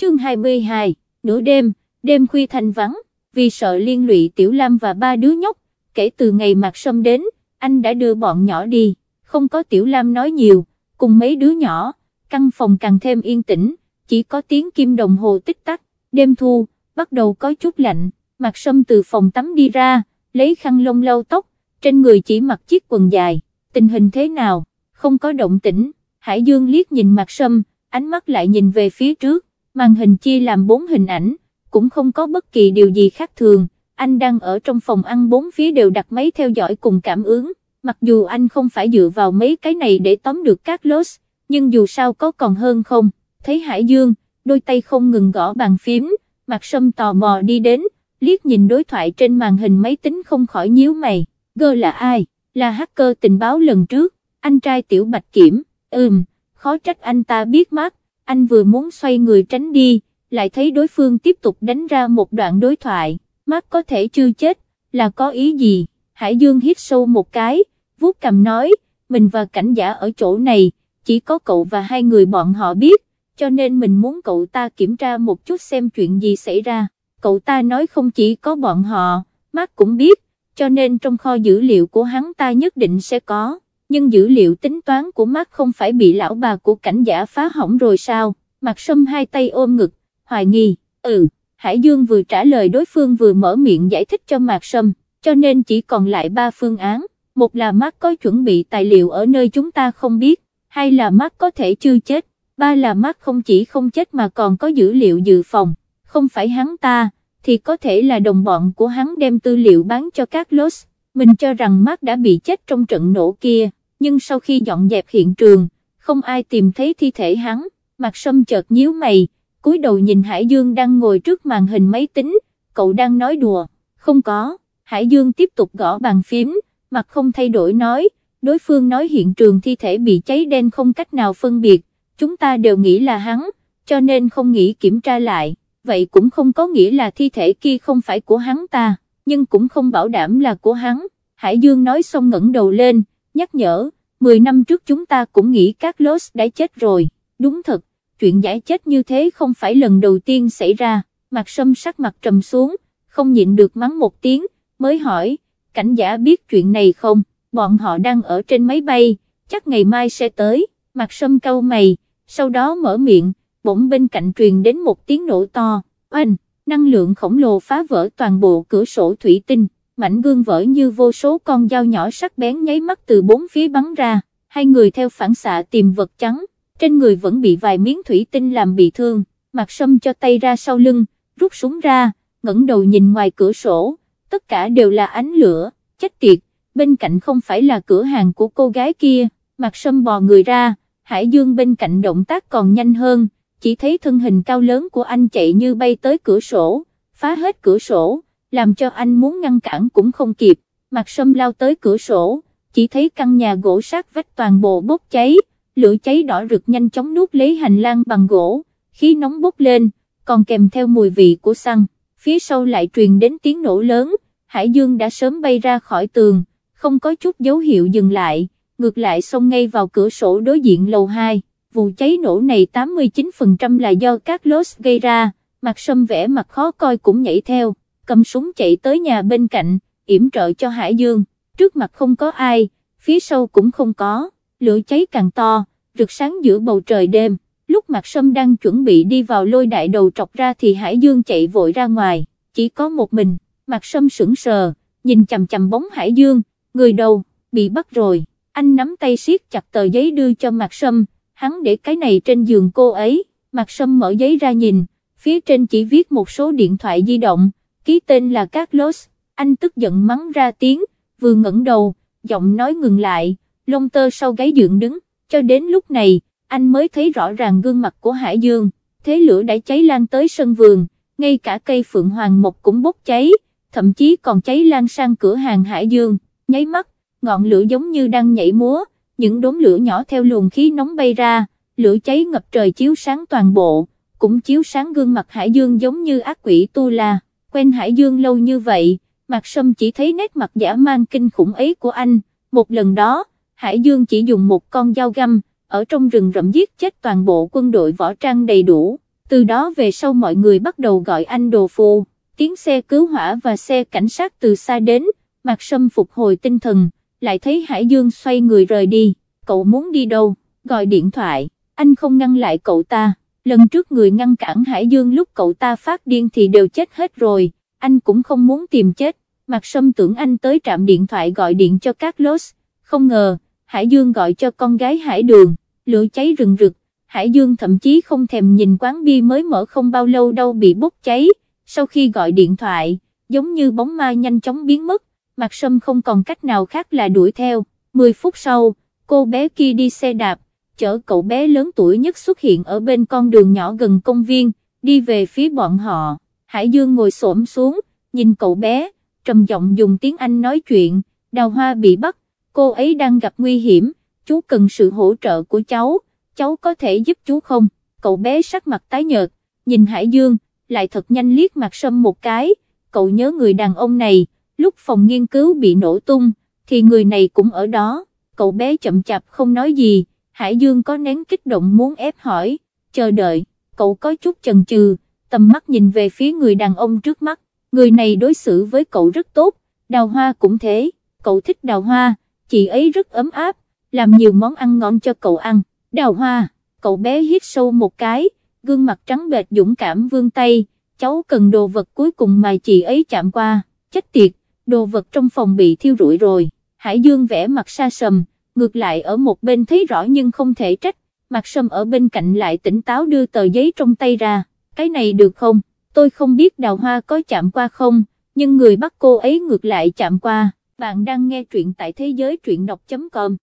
chương 22, nửa đêm, đêm khuya thành vắng, vì sợ liên lụy Tiểu Lam và ba đứa nhóc, kể từ ngày Mạc Sâm đến, anh đã đưa bọn nhỏ đi, không có Tiểu Lam nói nhiều, cùng mấy đứa nhỏ, căn phòng càng thêm yên tĩnh, chỉ có tiếng kim đồng hồ tích tắc, đêm thu, bắt đầu có chút lạnh, Mạc Sâm từ phòng tắm đi ra, lấy khăn lông lau tóc, trên người chỉ mặc chiếc quần dài, tình hình thế nào, không có động tĩnh, Hải Dương liếc nhìn Mạc Sâm, ánh mắt lại nhìn về phía trước, màn hình chia làm bốn hình ảnh, cũng không có bất kỳ điều gì khác thường, anh đang ở trong phòng ăn bốn phía đều đặt máy theo dõi cùng cảm ứng, mặc dù anh không phải dựa vào mấy cái này để tóm được các lốt, nhưng dù sao có còn hơn không, thấy Hải Dương, đôi tay không ngừng gõ bàn phím, mặt sâm tò mò đi đến, liếc nhìn đối thoại trên màn hình máy tính không khỏi nhíu mày, gơ là ai, là hacker tình báo lần trước, anh trai tiểu bạch kiểm, ừm, khó trách anh ta biết mắt anh vừa muốn xoay người tránh đi, lại thấy đối phương tiếp tục đánh ra một đoạn đối thoại, mắt có thể chưa chết, là có ý gì, Hải Dương hít sâu một cái, vuốt cầm nói, mình và cảnh giả ở chỗ này, chỉ có cậu và hai người bọn họ biết, cho nên mình muốn cậu ta kiểm tra một chút xem chuyện gì xảy ra, cậu ta nói không chỉ có bọn họ, mắt cũng biết, cho nên trong kho dữ liệu của hắn ta nhất định sẽ có nhưng dữ liệu tính toán của Mark không phải bị lão bà của cảnh giả phá hỏng rồi sao, Mặc Sâm hai tay ôm ngực, hoài nghi, ừ, Hải Dương vừa trả lời đối phương vừa mở miệng giải thích cho Mạc Sâm, cho nên chỉ còn lại ba phương án, một là Mark có chuẩn bị tài liệu ở nơi chúng ta không biết, hai là Mark có thể chưa chết, ba là Mark không chỉ không chết mà còn có dữ liệu dự phòng, không phải hắn ta, thì có thể là đồng bọn của hắn đem tư liệu bán cho các Lost. mình cho rằng Mark đã bị chết trong trận nổ kia nhưng sau khi dọn dẹp hiện trường, không ai tìm thấy thi thể hắn, mặt sâm chợt nhíu mày, cúi đầu nhìn Hải Dương đang ngồi trước màn hình máy tính, cậu đang nói đùa, không có, Hải Dương tiếp tục gõ bàn phím, mặt không thay đổi nói, đối phương nói hiện trường thi thể bị cháy đen không cách nào phân biệt, chúng ta đều nghĩ là hắn, cho nên không nghĩ kiểm tra lại, vậy cũng không có nghĩa là thi thể kia không phải của hắn ta, nhưng cũng không bảo đảm là của hắn, Hải Dương nói xong ngẩng đầu lên, nhắc nhở, 10 năm trước chúng ta cũng nghĩ Carlos đã chết rồi, đúng thật, chuyện giải chết như thế không phải lần đầu tiên xảy ra, mặt sâm sắc mặt trầm xuống, không nhịn được mắng một tiếng, mới hỏi, cảnh giả biết chuyện này không, bọn họ đang ở trên máy bay, chắc ngày mai sẽ tới, mặt sâm cau mày, sau đó mở miệng, bỗng bên cạnh truyền đến một tiếng nổ to, oanh, năng lượng khổng lồ phá vỡ toàn bộ cửa sổ thủy tinh mảnh gương vỡ như vô số con dao nhỏ sắc bén nháy mắt từ bốn phía bắn ra, hai người theo phản xạ tìm vật trắng, trên người vẫn bị vài miếng thủy tinh làm bị thương, mặt sâm cho tay ra sau lưng, rút súng ra, ngẩng đầu nhìn ngoài cửa sổ, tất cả đều là ánh lửa, chết tiệt, bên cạnh không phải là cửa hàng của cô gái kia, mặt sâm bò người ra, hải dương bên cạnh động tác còn nhanh hơn, chỉ thấy thân hình cao lớn của anh chạy như bay tới cửa sổ, phá hết cửa sổ làm cho anh muốn ngăn cản cũng không kịp, mặt Sâm lao tới cửa sổ, chỉ thấy căn nhà gỗ sát vách toàn bộ bốc cháy, lửa cháy đỏ rực nhanh chóng nuốt lấy hành lang bằng gỗ, khí nóng bốc lên, còn kèm theo mùi vị của xăng, phía sau lại truyền đến tiếng nổ lớn, Hải Dương đã sớm bay ra khỏi tường, không có chút dấu hiệu dừng lại, ngược lại xông ngay vào cửa sổ đối diện lầu 2, vụ cháy nổ này 89% là do các lốt gây ra, mặt sâm vẻ mặt khó coi cũng nhảy theo cầm súng chạy tới nhà bên cạnh, yểm trợ cho Hải Dương, trước mặt không có ai, phía sau cũng không có, lửa cháy càng to, rực sáng giữa bầu trời đêm, lúc mặt sâm đang chuẩn bị đi vào lôi đại đầu trọc ra thì Hải Dương chạy vội ra ngoài, chỉ có một mình, mặt sâm sững sờ, nhìn chầm chầm bóng Hải Dương, người đầu, bị bắt rồi, anh nắm tay siết chặt tờ giấy đưa cho mặt sâm, hắn để cái này trên giường cô ấy, mặt sâm mở giấy ra nhìn, phía trên chỉ viết một số điện thoại di động, ký tên là Carlos, anh tức giận mắng ra tiếng, vừa ngẩng đầu, giọng nói ngừng lại, lông tơ sau gáy dựng đứng, cho đến lúc này, anh mới thấy rõ ràng gương mặt của Hải Dương, thế lửa đã cháy lan tới sân vườn, ngay cả cây phượng hoàng mộc cũng bốc cháy, thậm chí còn cháy lan sang cửa hàng Hải Dương, nháy mắt, ngọn lửa giống như đang nhảy múa, những đốm lửa nhỏ theo luồng khí nóng bay ra, lửa cháy ngập trời chiếu sáng toàn bộ, cũng chiếu sáng gương mặt Hải Dương giống như ác quỷ tu la quen Hải Dương lâu như vậy, Mạc Sâm chỉ thấy nét mặt giả mang kinh khủng ấy của anh, một lần đó, Hải Dương chỉ dùng một con dao găm, ở trong rừng rậm giết chết toàn bộ quân đội võ trang đầy đủ, từ đó về sau mọi người bắt đầu gọi anh đồ phù, tiếng xe cứu hỏa và xe cảnh sát từ xa đến, Mạc Sâm phục hồi tinh thần, lại thấy Hải Dương xoay người rời đi, cậu muốn đi đâu, gọi điện thoại, anh không ngăn lại cậu ta, lần trước người ngăn cản Hải Dương lúc cậu ta phát điên thì đều chết hết rồi, anh cũng không muốn tìm chết, Mạc Sâm tưởng anh tới trạm điện thoại gọi điện cho Carlos, không ngờ, Hải Dương gọi cho con gái Hải Đường, lửa cháy rừng rực, Hải Dương thậm chí không thèm nhìn quán bi mới mở không bao lâu đâu bị bốc cháy, sau khi gọi điện thoại, giống như bóng ma nhanh chóng biến mất, Mạc Sâm không còn cách nào khác là đuổi theo, 10 phút sau, cô bé kia đi xe đạp, chở cậu bé lớn tuổi nhất xuất hiện ở bên con đường nhỏ gần công viên, đi về phía bọn họ, Hải Dương ngồi xổm xuống, nhìn cậu bé, trầm giọng dùng tiếng Anh nói chuyện, đào hoa bị bắt, cô ấy đang gặp nguy hiểm, chú cần sự hỗ trợ của cháu, cháu có thể giúp chú không, cậu bé sắc mặt tái nhợt, nhìn Hải Dương, lại thật nhanh liếc mặt sâm một cái, cậu nhớ người đàn ông này, lúc phòng nghiên cứu bị nổ tung, thì người này cũng ở đó, cậu bé chậm chạp không nói gì. Hải Dương có nén kích động muốn ép hỏi, chờ đợi, cậu có chút chần chừ, tầm mắt nhìn về phía người đàn ông trước mắt, người này đối xử với cậu rất tốt, đào hoa cũng thế, cậu thích đào hoa, chị ấy rất ấm áp, làm nhiều món ăn ngon cho cậu ăn, đào hoa, cậu bé hít sâu một cái, gương mặt trắng bệch dũng cảm vương tay, cháu cần đồ vật cuối cùng mà chị ấy chạm qua, chết tiệt, đồ vật trong phòng bị thiêu rụi rồi, Hải Dương vẽ mặt xa sầm, ngược lại ở một bên thấy rõ nhưng không thể trách, Mạc Sâm ở bên cạnh lại tỉnh táo đưa tờ giấy trong tay ra, cái này được không, tôi không biết đào hoa có chạm qua không, nhưng người bắt cô ấy ngược lại chạm qua, bạn đang nghe truyện tại thế giới truyện đọc.com.